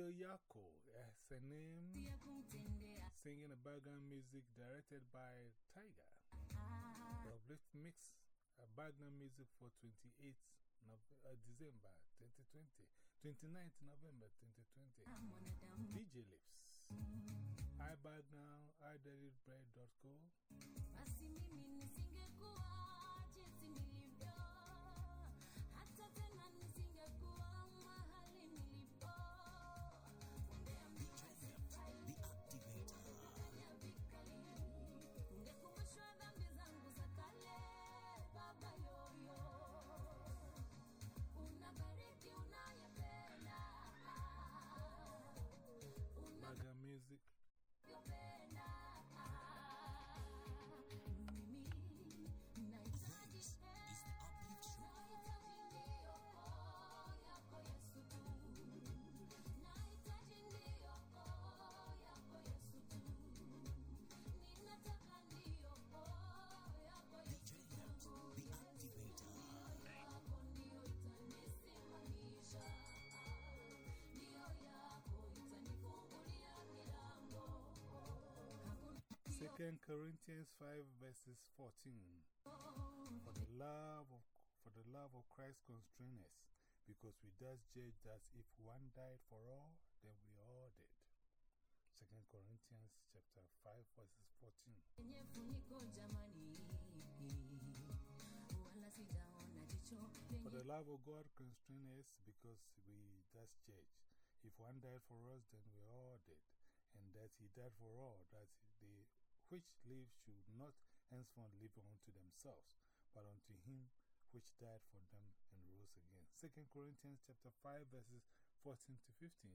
Dio Yako as a name, singing a background music directed by Tiger. The Mix, a background music for 28th uh, December 2020, 29th November 2020. DJ Lips. iBackground, iDailyBread.co. Basi mimi nisingekuwa music. 2 Corinthians 5 verses 14. For the love of, for the love of Christ constrains us, because we thus judge that if one died for all, then we all did. 2 Corinthians chapter 5 verses 14. For the love of God constrains us, because we thus judge. If one died for us, then we all did and that he died for all, that they which live should not henceforth live unto themselves, but unto him which died for them and rose again. Second Corinthians chapter 5 verses 14 to 15.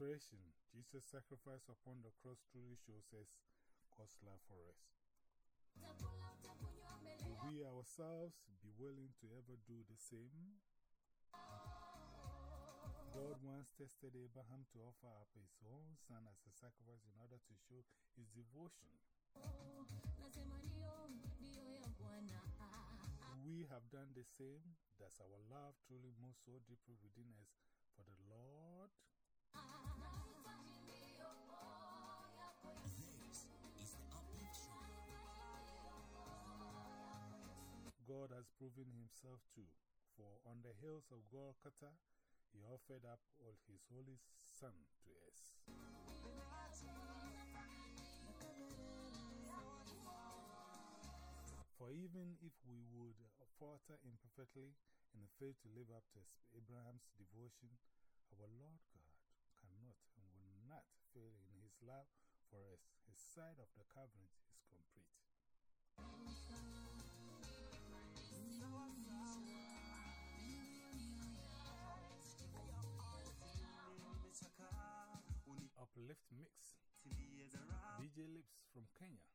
Jesus' sacrifice upon the cross truly shows us God's love for us. Will we ourselves be willing to ever do the same? God once tested Abraham to offer up his own son as a sacrifice in order to show his devotion. We have done the same. Does our love truly move so deeply within us for the Lord? God has proven himself too. For on the hills of Golgotha, he offered up all his holy Son to us. For even if we would falter imperfectly the faith to live up to Abraham's devotion, our Lord and not fail in his love for us. His side of the covenant is complete. Uplift Mix. DJ Lips from Kenya.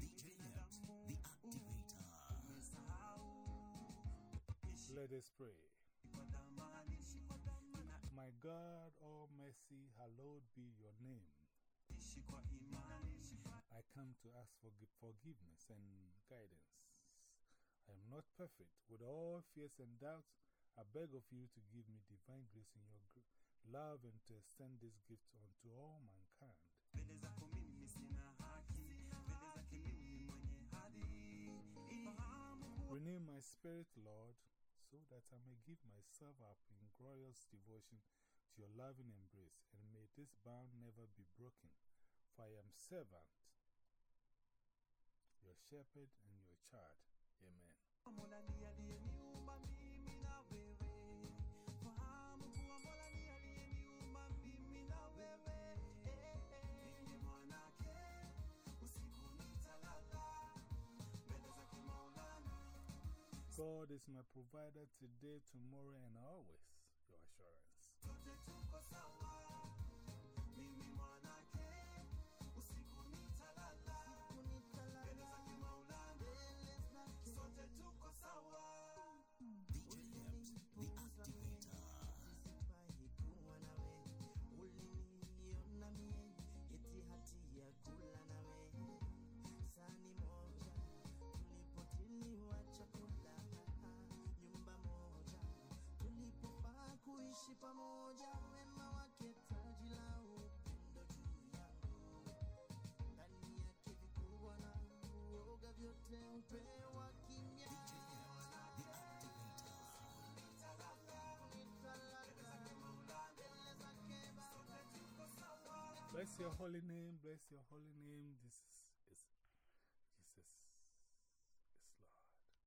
The Activator. Let us pray. God, all mercy, hallowed be your name. I come to ask for forgiveness and guidance. I am not perfect. With all fears and doubts, I beg of you to give me divine grace in your love and to extend this gift unto all mankind. Renew my spirit, Lord, so that I may give myself up in glorious devotion your loving embrace, and may this bond never be broken. For I am servant, your shepherd, and your child. Amen. God is my provider today, tomorrow, and always. Bless your holy name, bless your holy name. This is